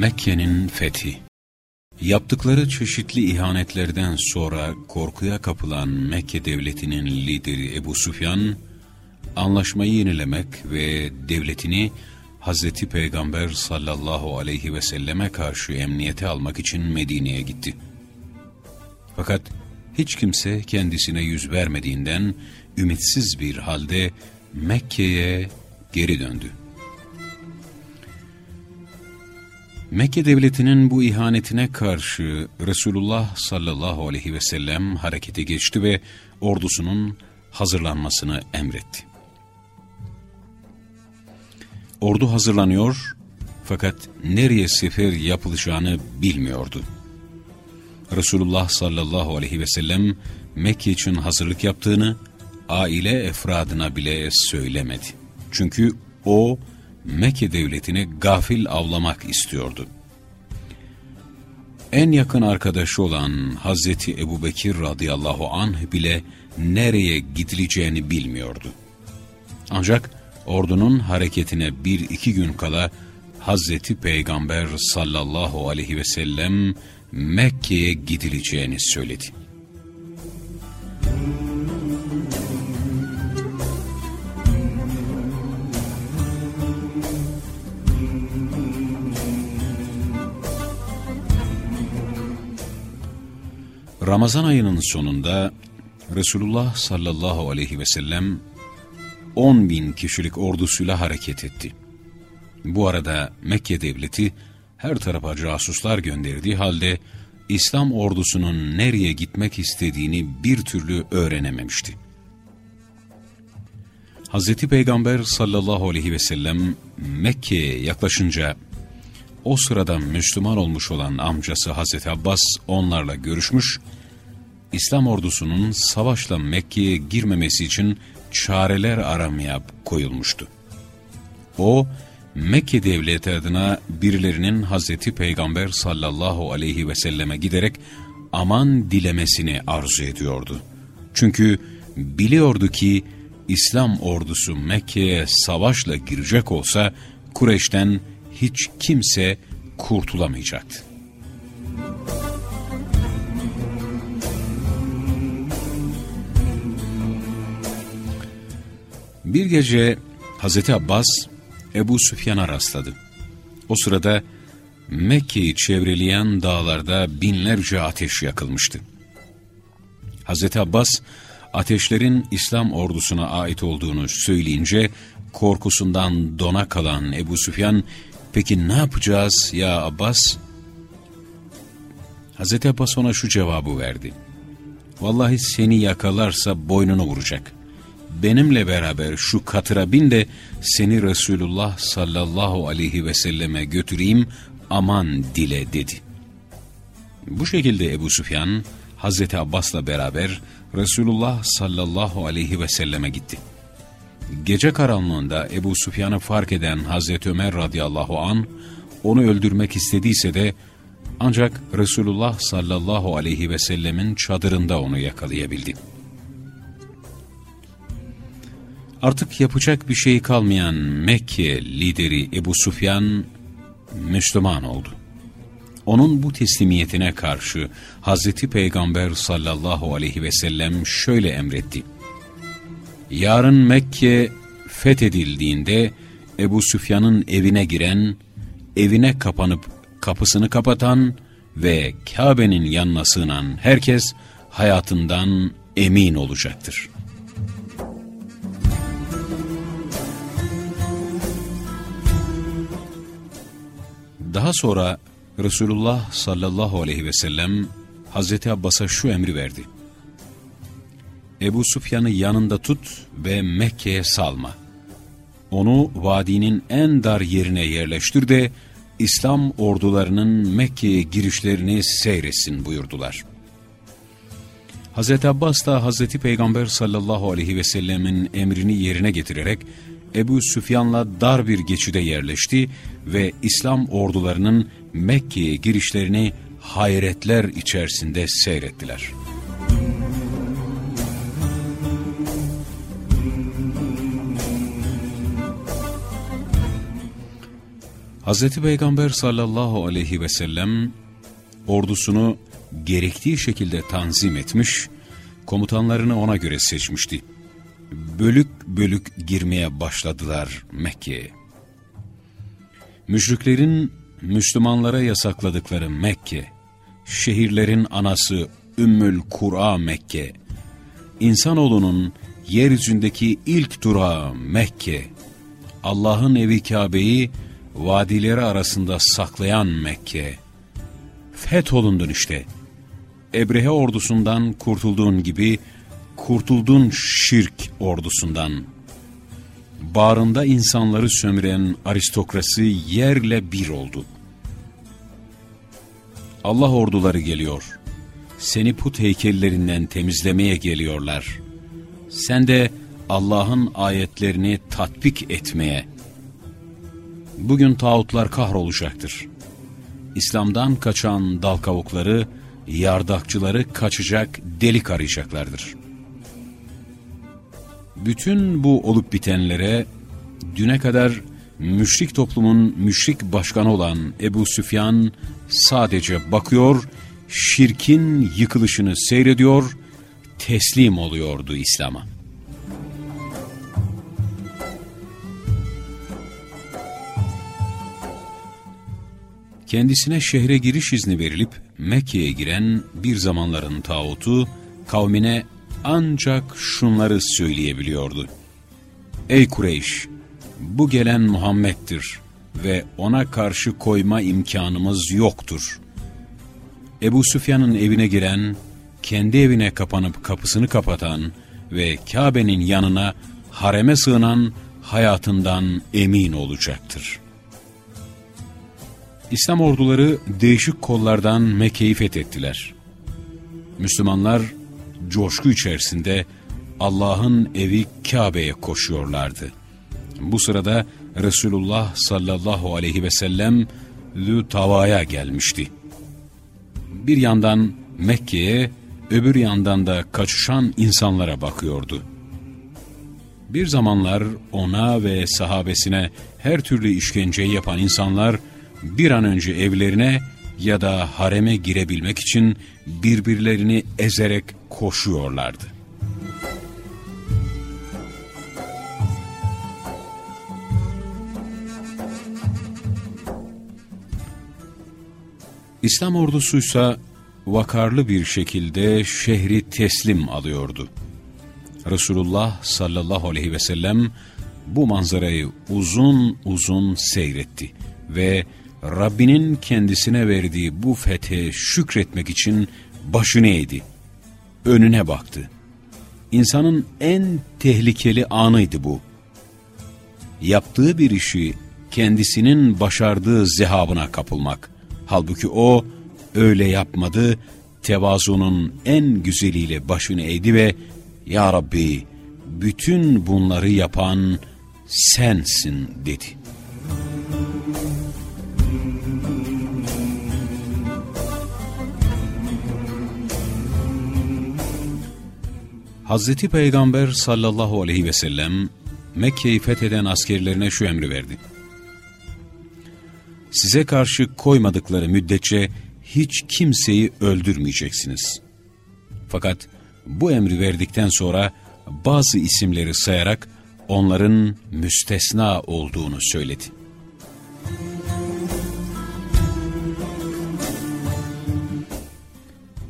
Mekke'nin fethi Yaptıkları çeşitli ihanetlerden sonra korkuya kapılan Mekke devletinin lideri Ebu Sufyan, anlaşmayı yenilemek ve devletini Hazreti Peygamber sallallahu aleyhi ve selleme karşı emniyete almak için Medine'ye gitti. Fakat hiç kimse kendisine yüz vermediğinden ümitsiz bir halde Mekke'ye geri döndü. Mekke devletinin bu ihanetine karşı Resulullah sallallahu aleyhi ve sellem harekete geçti ve ordusunun hazırlanmasını emretti. Ordu hazırlanıyor fakat nereye sefer yapılacağını bilmiyordu. Resulullah sallallahu aleyhi ve sellem Mekke için hazırlık yaptığını aile efradına bile söylemedi. Çünkü o Mekke devletini gafil avlamak istiyordu. En yakın arkadaşı olan Hazreti Ebubekir radıyallahu anh bile nereye gidileceğini bilmiyordu. Ancak ordunun hareketine bir iki gün kala Hazreti Peygamber sallallahu aleyhi ve sellem Mekke'ye gidileceğini söyledi. Ramazan ayının sonunda Resulullah sallallahu aleyhi ve sellem 10 bin kişilik ordusuyla hareket etti. Bu arada Mekke devleti her tarafa casuslar gönderdiği halde İslam ordusunun nereye gitmek istediğini bir türlü öğrenememişti. Hz. Peygamber sallallahu aleyhi ve sellem Mekke'ye yaklaşınca o sırada Müslüman olmuş olan amcası Hazreti Abbas onlarla görüşmüş, İslam ordusunun savaşla Mekke'ye girmemesi için çareler aramaya koyulmuştu. O, Mekke devleti adına birilerinin Hazreti Peygamber sallallahu aleyhi ve selleme giderek aman dilemesini arzu ediyordu. Çünkü biliyordu ki İslam ordusu Mekke'ye savaşla girecek olsa Kureyş'ten hiç kimse kurtulamayacaktı. Bir gece Hazreti Abbas Ebu Süfyan'a rastladı. O sırada Mekke'yi çevreleyen dağlarda binlerce ateş yakılmıştı. Hazreti Abbas ateşlerin İslam ordusuna ait olduğunu söyleyince korkusundan dona kalan Ebu Süfyan peki ne yapacağız ya Abbas? Hazreti Abbas ona şu cevabı verdi. Vallahi seni yakalarsa boynunu vuracak benimle beraber şu katıra bin de seni Resulullah sallallahu aleyhi ve selleme götüreyim aman dile dedi. Bu şekilde Ebu Süfyan Hazreti Abbas'la beraber Resulullah sallallahu aleyhi ve selleme gitti. Gece karanlığında Ebu Süfyan'ı fark eden Hazreti Ömer radıyallahu an onu öldürmek istediyse de ancak Resulullah sallallahu aleyhi ve sellemin çadırında onu yakalayabildi. Artık yapacak bir şey kalmayan Mekke lideri Ebu Sufyan Müslüman oldu. Onun bu teslimiyetine karşı Hazreti Peygamber sallallahu aleyhi ve sellem şöyle emretti. Yarın Mekke fethedildiğinde Ebu Süfyan'ın evine giren, evine kapanıp kapısını kapatan ve Kabe'nin yanına sığınan herkes hayatından emin olacaktır.'' Daha sonra Resulullah sallallahu aleyhi ve sellem Hazreti Abbas'a şu emri verdi. Ebu Sufyan'ı yanında tut ve Mekke'ye salma. Onu vadinin en dar yerine yerleştir de İslam ordularının Mekke'ye girişlerini seyretsin buyurdular. Hazreti Abbas da Hazreti Peygamber sallallahu aleyhi ve sellemin emrini yerine getirerek Ebu Süfyan'la dar bir geçide yerleşti ve İslam ordularının Mekke'ye girişlerini hayretler içerisinde seyrettiler. Hz. Peygamber sallallahu aleyhi ve sellem ordusunu gerektiği şekilde tanzim etmiş, komutanlarını ona göre seçmişti. Bölük bölük girmeye başladılar Mekke'ye. Müşriklerin Müslümanlara yasakladıkları Mekke, şehirlerin anası Ümmül Kur'a Mekke, insanoğlunun yeryüzündeki ilk durağı Mekke, Allah'ın evi Kabe'yi vadileri arasında saklayan Mekke, fetholundun işte. Ebrehe ordusundan kurtulduğun gibi, kurtuldun şirk ordusundan. Bağrında insanları sömüren aristokrasi yerle bir oldu. Allah orduları geliyor. Seni put heykellerinden temizlemeye geliyorlar. Sen de Allah'ın ayetlerini tatbik etmeye. Bugün tağutlar kahrolacaktır. İslam'dan kaçan dal kavukları, yardakçıları kaçacak delik arayacaklardır. Bütün bu olup bitenlere düne kadar müşrik toplumun müşrik başkanı olan Ebu Süfyan sadece bakıyor, şirkin yıkılışını seyrediyor, teslim oluyordu İslam'a. Kendisine şehre giriş izni verilip Mekke'ye giren bir zamanların tağutu kavmine ancak şunları söyleyebiliyordu. Ey Kureyş! Bu gelen Muhammed'dir ve ona karşı koyma imkanımız yoktur. Ebu Süfyan'ın evine giren, kendi evine kapanıp kapısını kapatan ve Kabe'nin yanına hareme sığınan hayatından emin olacaktır.'' İslam orduları değişik kollardan Mekke'yi fethettiler. Müslümanlar coşku içerisinde Allah'ın evi Kabe'ye koşuyorlardı. Bu sırada Resulullah sallallahu aleyhi ve sellem Lütava'ya gelmişti. Bir yandan Mekke'ye, öbür yandan da kaçışan insanlara bakıyordu. Bir zamanlar ona ve sahabesine her türlü işkenceyi yapan insanlar bir an önce evlerine ya da hareme girebilmek için birbirlerini ezerek koşuyorlardı. İslam ordusuysa vakarlı bir şekilde şehri teslim alıyordu. Resulullah sallallahu aleyhi ve sellem bu manzarayı uzun uzun seyretti ve Rabbinin kendisine verdiği bu fethe şükretmek için başını eğdi. Önüne baktı. İnsanın en tehlikeli anıydı bu. Yaptığı bir işi kendisinin başardığı zehabına kapılmak. Halbuki o öyle yapmadı, tevazunun en güzeliyle başını eğdi ve ''Ya Rabbi, bütün bunları yapan sensin.'' dedi. Hazreti Peygamber sallallahu aleyhi ve sellem Mekke'yi fetheden askerlerine şu emri verdi. Size karşı koymadıkları müddetçe hiç kimseyi öldürmeyeceksiniz. Fakat bu emri verdikten sonra bazı isimleri sayarak onların müstesna olduğunu söyledi.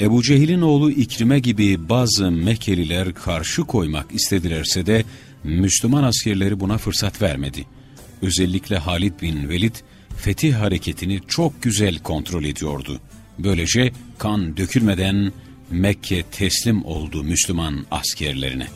Ebu Cehil'in oğlu İkrime gibi bazı Mekkeliler karşı koymak istedilerse de Müslüman askerleri buna fırsat vermedi. Özellikle Halid bin Velid fetih hareketini çok güzel kontrol ediyordu. Böylece kan dökülmeden Mekke teslim oldu Müslüman askerlerine.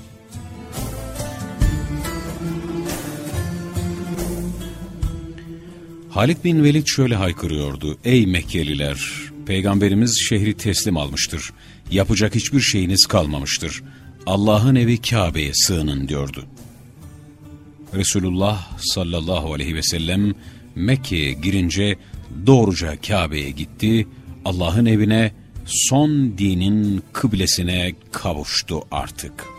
Halid bin Velid şöyle haykırıyordu. Ey Mekkeliler! Peygamberimiz şehri teslim almıştır. Yapacak hiçbir şeyiniz kalmamıştır. Allah'ın evi Kabe'ye sığının diyordu. Resulullah sallallahu aleyhi ve sellem Mekke'ye girince doğruca Kabe'ye gitti. Allah'ın evine son dinin kıblesine kavuştu artık.''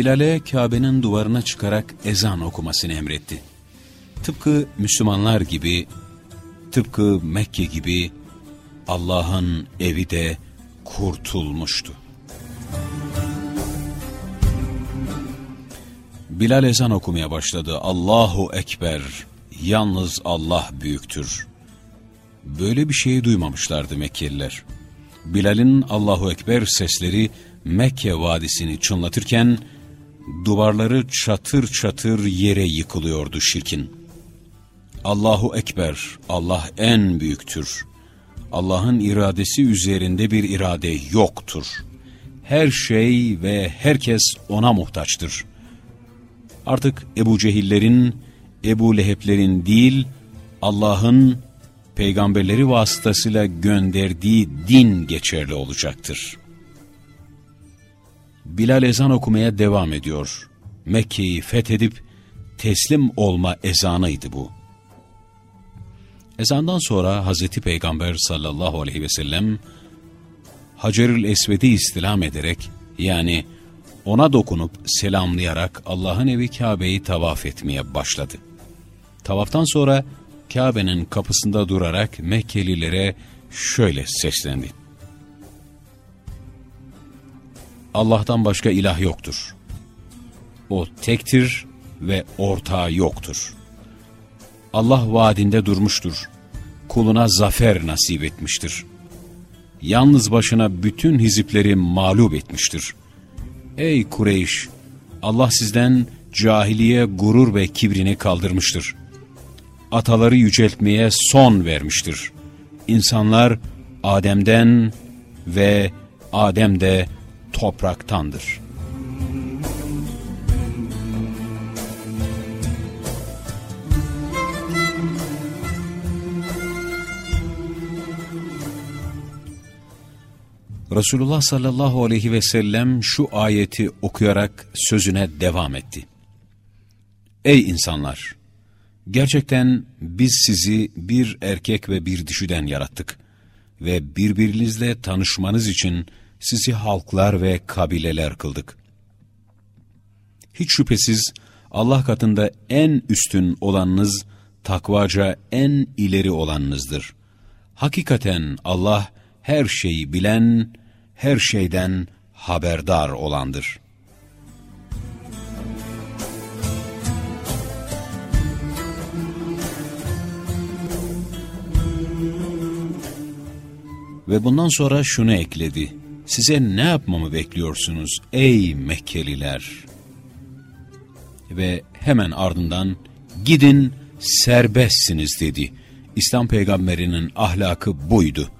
Bilal'e Kabe'nin duvarına çıkarak ezan okumasını emretti. Tıpkı Müslümanlar gibi, tıpkı Mekke gibi Allah'ın evi de kurtulmuştu. Bilal ezan okumaya başladı. Allahu Ekber, yalnız Allah büyüktür. Böyle bir şeyi duymamışlardı Mekkeliler. Bilal'in Allahu Ekber sesleri Mekke vadisini çınlatırken, duvarları çatır çatır yere yıkılıyordu şirkin. Allahu Ekber, Allah en büyüktür. Allah'ın iradesi üzerinde bir irade yoktur. Her şey ve herkes ona muhtaçtır. Artık Ebu Cehillerin, Ebu Leheblerin değil, Allah'ın peygamberleri vasıtasıyla gönderdiği din geçerli olacaktır. Bilal ezan okumaya devam ediyor. Mekke'yi fethedip teslim olma ezanıydı bu. Ezandan sonra Hazreti Peygamber sallallahu aleyhi ve sellem Hacerül Esved'i istilam ederek yani ona dokunup selamlayarak Allah'ın evi Kabe'yi tavaf etmeye başladı. Tavaftan sonra Kabe'nin kapısında durarak Mekkelilere şöyle seslendi. Allah'tan başka ilah yoktur. O tektir ve ortağı yoktur. Allah vaadinde durmuştur. Kuluna zafer nasip etmiştir. Yalnız başına bütün hizipleri mağlup etmiştir. Ey Kureyş! Allah sizden cahiliye gurur ve kibrini kaldırmıştır. Ataları yüceltmeye son vermiştir. İnsanlar Adem'den ve Adem de topraktandır.'' Resulullah sallallahu aleyhi ve sellem şu ayeti okuyarak sözüne devam etti. Ey insanlar! Gerçekten biz sizi bir erkek ve bir dişiden yarattık ve birbirinizle tanışmanız için sizi halklar ve kabileler kıldık. Hiç şüphesiz Allah katında en üstün olanınız, takvaca en ileri olanınızdır. Hakikaten Allah her şeyi bilen, her şeyden haberdar olandır. Ve bundan sonra şunu ekledi. Size ne yapmamı bekliyorsunuz ey Mekkeliler? Ve hemen ardından gidin serbestsiniz dedi. İslam peygamberinin ahlakı buydu.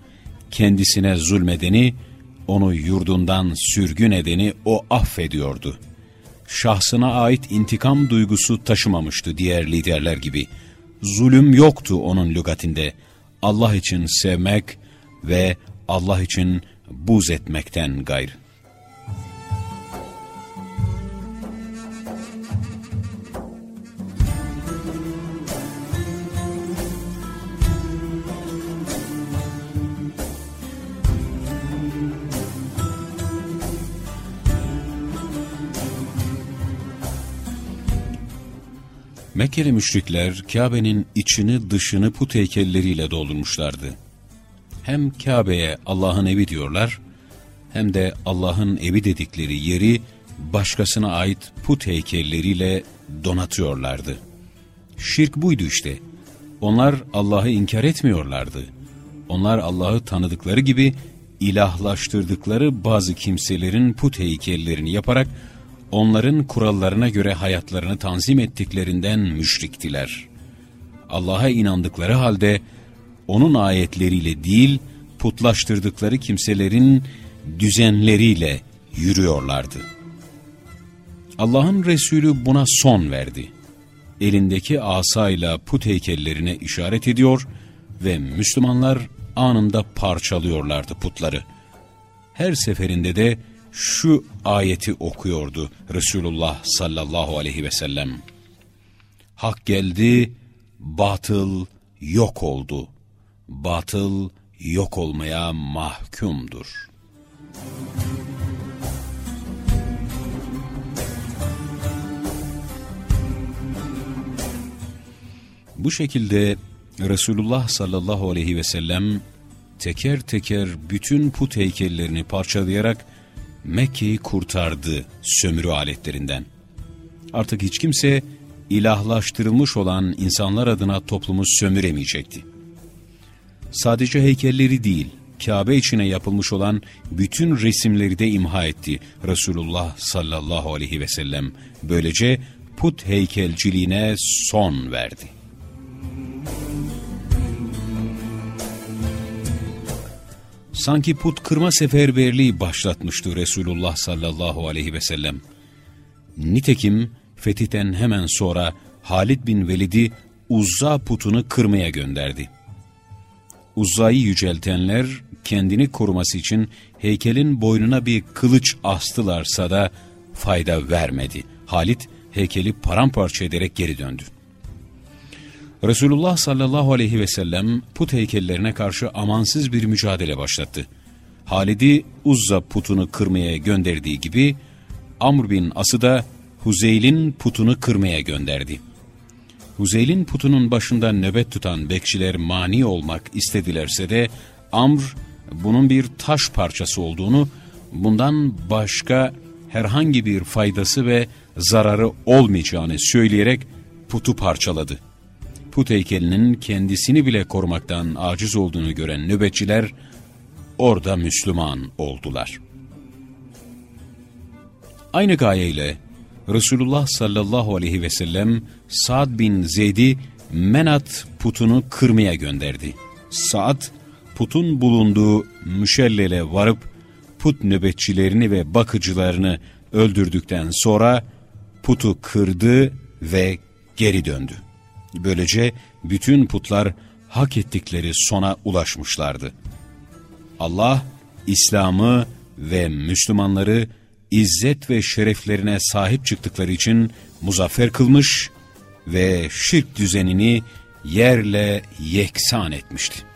Kendisine zulmedeni, onu yurdundan sürgün edeni o affediyordu. Şahsına ait intikam duygusu taşımamıştı diğer liderler gibi. Zulüm yoktu onun lügatinde. Allah için sevmek ve Allah için buz etmekten gayrı. Mekkeli müşrikler Kabe'nin içini dışını put heykelleriyle doldurmuşlardı. Hem Kabe'ye Allah'ın evi diyorlar, hem de Allah'ın evi dedikleri yeri başkasına ait put heykelleriyle donatıyorlardı. Şirk buydu işte. Onlar Allah'ı inkar etmiyorlardı. Onlar Allah'ı tanıdıkları gibi ilahlaştırdıkları bazı kimselerin put heykellerini yaparak onların kurallarına göre hayatlarını tanzim ettiklerinden müşriktiler. Allah'a inandıkları halde onun ayetleriyle değil, putlaştırdıkları kimselerin düzenleriyle yürüyorlardı. Allah'ın Resulü buna son verdi. Elindeki asayla put heykellerine işaret ediyor ve Müslümanlar anında parçalıyorlardı putları. Her seferinde de şu ayeti okuyordu Resulullah sallallahu aleyhi ve sellem. Hak geldi, batıl yok oldu batıl yok olmaya mahkumdur. Bu şekilde Resulullah sallallahu aleyhi ve sellem teker teker bütün put heykellerini parçalayarak Mekke'yi kurtardı sömürü aletlerinden. Artık hiç kimse ilahlaştırılmış olan insanlar adına toplumu sömüremeyecekti. Sadece heykelleri değil, Kabe içine yapılmış olan bütün resimleri de imha etti Resulullah sallallahu aleyhi ve sellem. Böylece put heykelciliğine son verdi. Sanki put kırma seferberliği başlatmıştı Resulullah sallallahu aleyhi ve sellem. Nitekim fetihten hemen sonra Halid bin Velid'i Uzza putunu kırmaya gönderdi. Uzza'yı yüceltenler kendini koruması için heykelin boynuna bir kılıç astılarsa da fayda vermedi. Halit heykeli paramparça ederek geri döndü. Resulullah sallallahu aleyhi ve sellem put heykellerine karşı amansız bir mücadele başlattı. Halid'i Uzza putunu kırmaya gönderdiği gibi Amr bin As'ı da Huzeyl'in putunu kırmaya gönderdi. Huzeyl'in putunun başında nöbet tutan bekçiler mani olmak istedilerse de Amr bunun bir taş parçası olduğunu, bundan başka herhangi bir faydası ve zararı olmayacağını söyleyerek putu parçaladı. Put heykelinin kendisini bile korumaktan aciz olduğunu gören nöbetçiler orada Müslüman oldular. Aynı gayeyle Resulullah sallallahu aleyhi ve sellem Sa'd bin Zeyd'i Menat putunu kırmaya gönderdi. Sa'd putun bulunduğu müşellele varıp put nöbetçilerini ve bakıcılarını öldürdükten sonra putu kırdı ve geri döndü. Böylece bütün putlar hak ettikleri sona ulaşmışlardı. Allah İslam'ı ve Müslümanları izzet ve şereflerine sahip çıktıkları için muzaffer kılmış ve şirk düzenini yerle yeksan etmişti.